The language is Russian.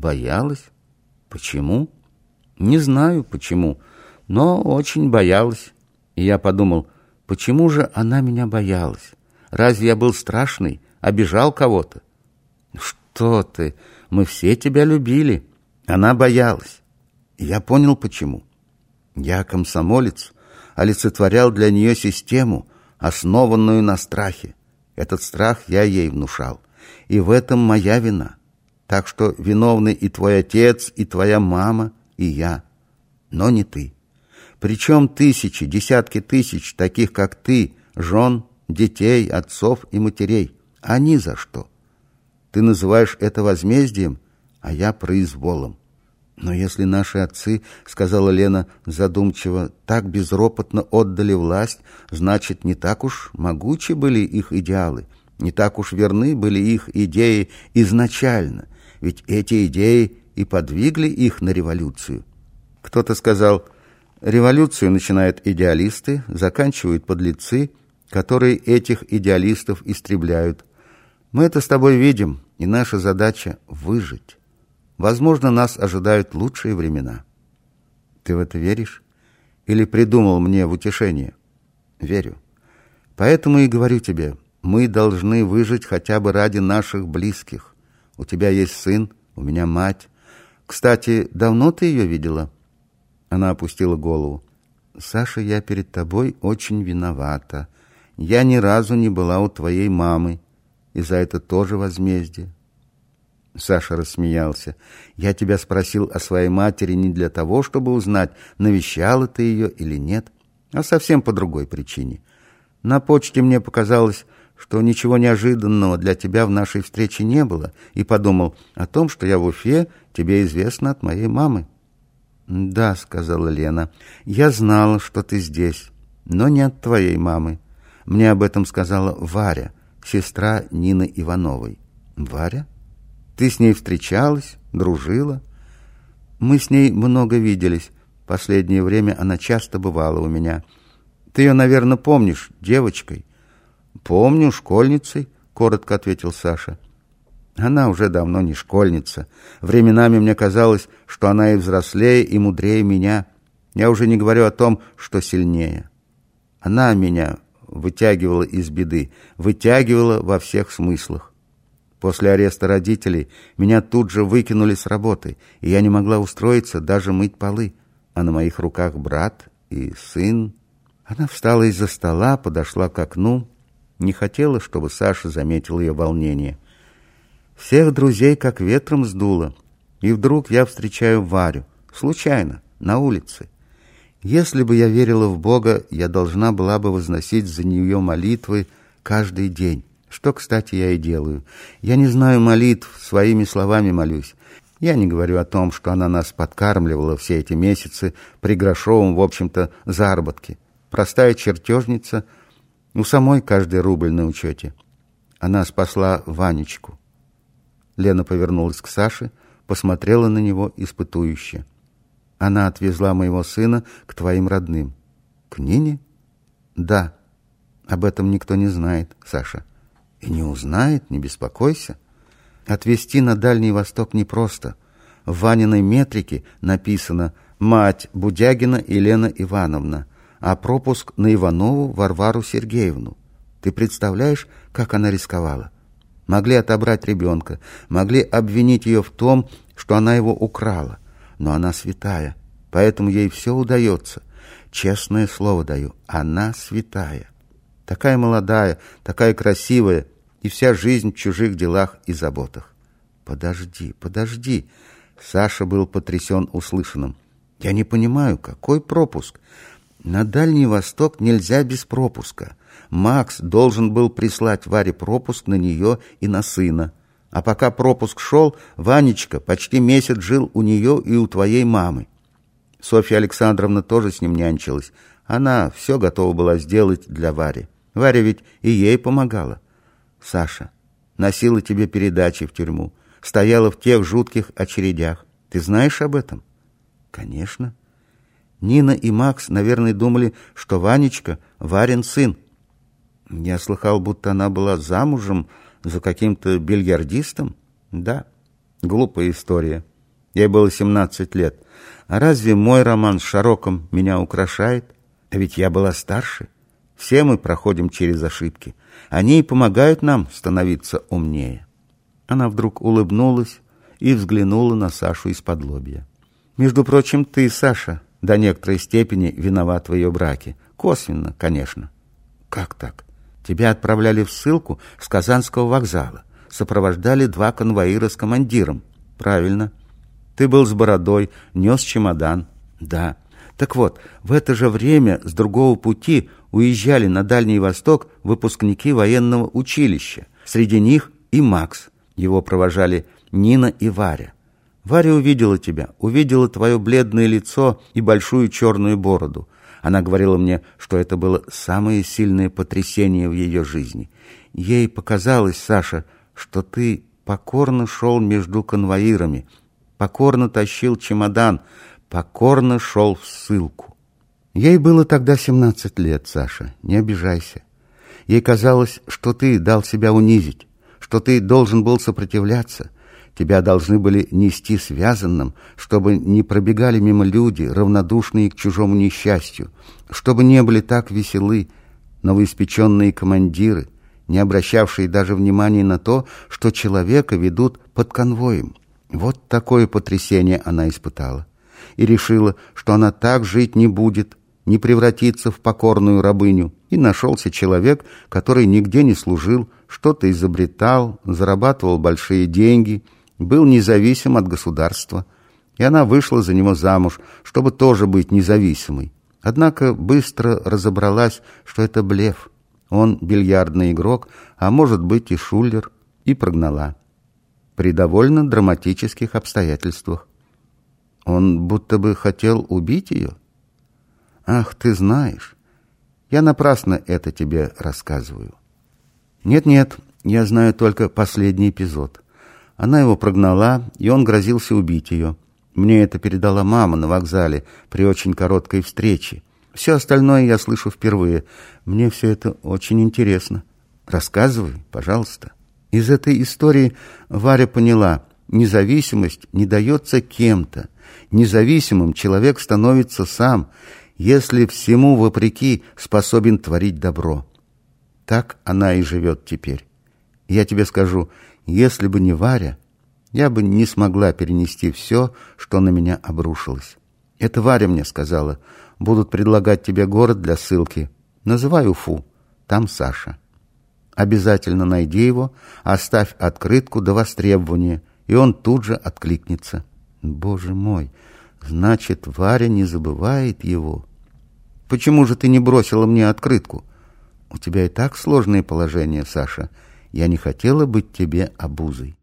Боялась? Почему? Не знаю, почему, но очень боялась. И я подумал, почему же она меня боялась? Разве я был страшный, обижал кого-то? Что ты, мы все тебя любили. Она боялась. И я понял, почему. Я комсомолец, олицетворял для нее систему, основанную на страхе. Этот страх я ей внушал. И в этом моя вина. Так что виновны и твой отец, и твоя мама, и я. Но не ты. Причем тысячи, десятки тысяч таких, как ты, жен, детей, отцов и матерей. Они за что? Ты называешь это возмездием, а я произволом. Но если наши отцы, сказала Лена задумчиво, так безропотно отдали власть, значит, не так уж могучи были их идеалы, не так уж верны были их идеи изначально, ведь эти идеи и подвигли их на революцию. Кто-то сказал, революцию начинают идеалисты, заканчивают подлецы, которые этих идеалистов истребляют. Мы это с тобой видим, и наша задача — выжить. Возможно, нас ожидают лучшие времена. Ты в это веришь? Или придумал мне в утешение? Верю. Поэтому и говорю тебе, мы должны выжить хотя бы ради наших близких. У тебя есть сын, у меня мать. Кстати, давно ты ее видела?» Она опустила голову. «Саша, я перед тобой очень виновата. Я ни разу не была у твоей мамы, и за это тоже возмездие. Саша рассмеялся. «Я тебя спросил о своей матери не для того, чтобы узнать, навещала ты ее или нет, а совсем по другой причине. На почте мне показалось, что ничего неожиданного для тебя в нашей встрече не было, и подумал о том, что я в Уфе, тебе известно от моей мамы». «Да», — сказала Лена, — «я знала, что ты здесь, но не от твоей мамы. Мне об этом сказала Варя, сестра Нины Ивановой». «Варя?» Ты с ней встречалась, дружила? Мы с ней много виделись. Последнее время она часто бывала у меня. Ты ее, наверное, помнишь, девочкой? Помню, школьницей, коротко ответил Саша. Она уже давно не школьница. Временами мне казалось, что она и взрослее, и мудрее меня. Я уже не говорю о том, что сильнее. Она меня вытягивала из беды, вытягивала во всех смыслах. После ареста родителей меня тут же выкинули с работы, и я не могла устроиться, даже мыть полы. А на моих руках брат и сын. Она встала из-за стола, подошла к окну. Не хотела, чтобы Саша заметил ее волнение. Всех друзей как ветром сдуло. И вдруг я встречаю Варю. Случайно, на улице. Если бы я верила в Бога, я должна была бы возносить за нее молитвы каждый день. Что, кстати, я и делаю. Я не знаю молитв, своими словами молюсь. Я не говорю о том, что она нас подкармливала все эти месяцы при грошовом, в общем-то, заработке. Простая чертежница, у самой каждый рубль на учете. Она спасла Ванечку. Лена повернулась к Саше, посмотрела на него испытующе. Она отвезла моего сына к твоим родным. К Нине? Да. Об этом никто не знает, Саша. И не узнает, не беспокойся. Отвезти на Дальний Восток непросто. В Ваниной метрике написано «Мать Будягина Елена Ивановна», а пропуск на Иванову Варвару Сергеевну. Ты представляешь, как она рисковала? Могли отобрать ребенка, могли обвинить ее в том, что она его украла. Но она святая, поэтому ей все удается. Честное слово даю, она святая. Такая молодая, такая красивая, и вся жизнь в чужих делах и заботах. Подожди, подожди. Саша был потрясен услышанным. Я не понимаю, какой пропуск? На Дальний Восток нельзя без пропуска. Макс должен был прислать Варе пропуск на нее и на сына. А пока пропуск шел, Ванечка почти месяц жил у нее и у твоей мамы. Софья Александровна тоже с ним нянчилась. Она все готова была сделать для Вари. Варя ведь и ей помогала. Саша, носила тебе передачи в тюрьму, стояла в тех жутких очередях. Ты знаешь об этом? Конечно. Нина и Макс, наверное, думали, что Ванечка Варин сын. Я слыхал, будто она была замужем за каким-то бильярдистом. Да, глупая история. Ей было 17 лет. А разве мой роман с Шароком меня украшает? А ведь я была старше. Все мы проходим через ошибки. Они и помогают нам становиться умнее. Она вдруг улыбнулась и взглянула на Сашу из-под лобья. Между прочим, ты, Саша, до некоторой степени виноват в ее браке. Косвенно, конечно. Как так? Тебя отправляли в ссылку с Казанского вокзала. Сопровождали два конвоира с командиром. Правильно. Ты был с бородой, нес чемодан. Да. Так вот, в это же время с другого пути уезжали на Дальний Восток выпускники военного училища. Среди них и Макс. Его провожали Нина и Варя. Варя увидела тебя, увидела твое бледное лицо и большую черную бороду. Она говорила мне, что это было самое сильное потрясение в ее жизни. Ей показалось, Саша, что ты покорно шел между конвоирами, покорно тащил чемодан, покорно шел в ссылку. Ей было тогда семнадцать лет, Саша, не обижайся. Ей казалось, что ты дал себя унизить, что ты должен был сопротивляться. Тебя должны были нести связанным, чтобы не пробегали мимо люди, равнодушные к чужому несчастью, чтобы не были так веселы новоиспеченные командиры, не обращавшие даже внимания на то, что человека ведут под конвоем. Вот такое потрясение она испытала и решила, что она так жить не будет, не превратится в покорную рабыню. И нашелся человек, который нигде не служил, что-то изобретал, зарабатывал большие деньги, был независим от государства. И она вышла за него замуж, чтобы тоже быть независимой. Однако быстро разобралась, что это блеф. Он бильярдный игрок, а может быть и шулер, и прогнала при довольно драматических обстоятельствах. Он будто бы хотел убить ее? Ах, ты знаешь, я напрасно это тебе рассказываю. Нет-нет, я знаю только последний эпизод. Она его прогнала, и он грозился убить ее. Мне это передала мама на вокзале при очень короткой встрече. Все остальное я слышу впервые. Мне все это очень интересно. Рассказывай, пожалуйста. Из этой истории Варя поняла, независимость не дается кем-то. Независимым человек становится сам, если всему вопреки способен творить добро. Так она и живет теперь. Я тебе скажу, если бы не Варя, я бы не смогла перенести все, что на меня обрушилось. Это Варя мне сказала, будут предлагать тебе город для ссылки. Называй Уфу, там Саша. Обязательно найди его, оставь открытку до востребования, и он тут же откликнется. Боже мой, значит, Варя не забывает его. Почему же ты не бросила мне открытку? У тебя и так сложное положение, Саша. Я не хотела быть тебе обузой.